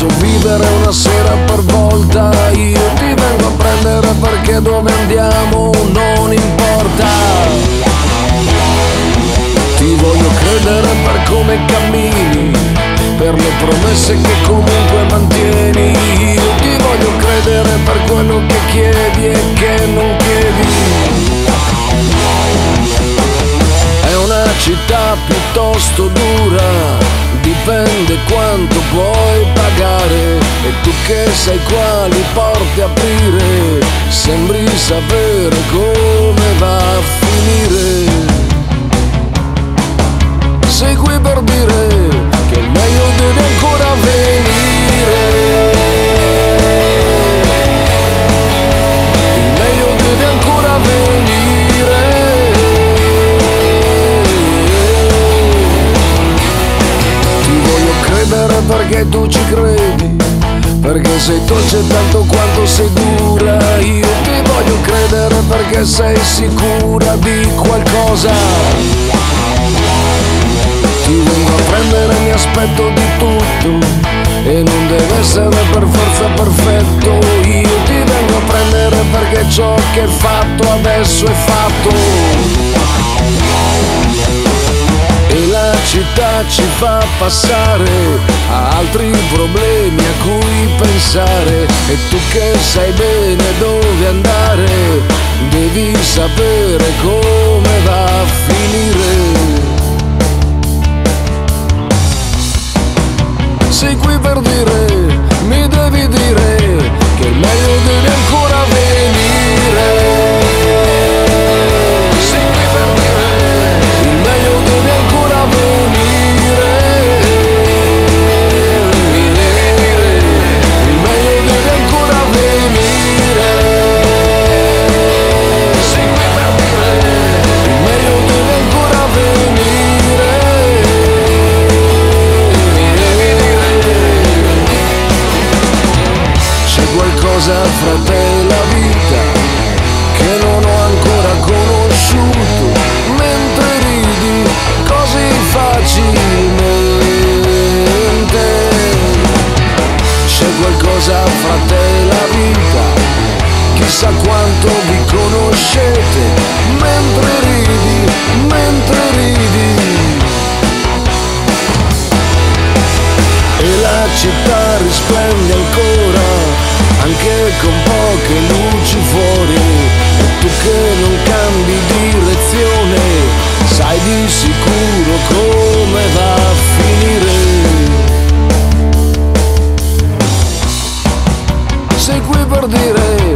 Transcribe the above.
posso vivere una sera per volta. Io ti vengo a prendere perché dove andiamo non importa. Ti voglio credere per come cammini Per le promesse che comunque mantieni. Io ti voglio credere per quello che chiedi e che non chiedi. È una città piuttosto dura, dipende quanto puoi pagare e tu che sai quali porte aprire, sembri sapere come va a finire. Sei qui per dire che il meglio deve ancora venire. Tu ci credi, perché sei dolce tanto quanto sei dura. Io ti voglio credere perché sei sicura di qualcosa. Ti vengo a prendere, mi aspetto di tutto e non deve essere per forza perfetto. Io ti vengo a prendere perché ciò che è fatto adesso è fatto. Città ci fa passare a altri problemi a cui pensare e tu che sai bene dove andare devi sapere come va a finire. Sei qui per dire conoscete mentre ridi, mentre ridi. E la città risplende ancora, anche con poche luci fuori. E tu che non cambi direzione, sai di sicuro come va a finire. Sei qui per dire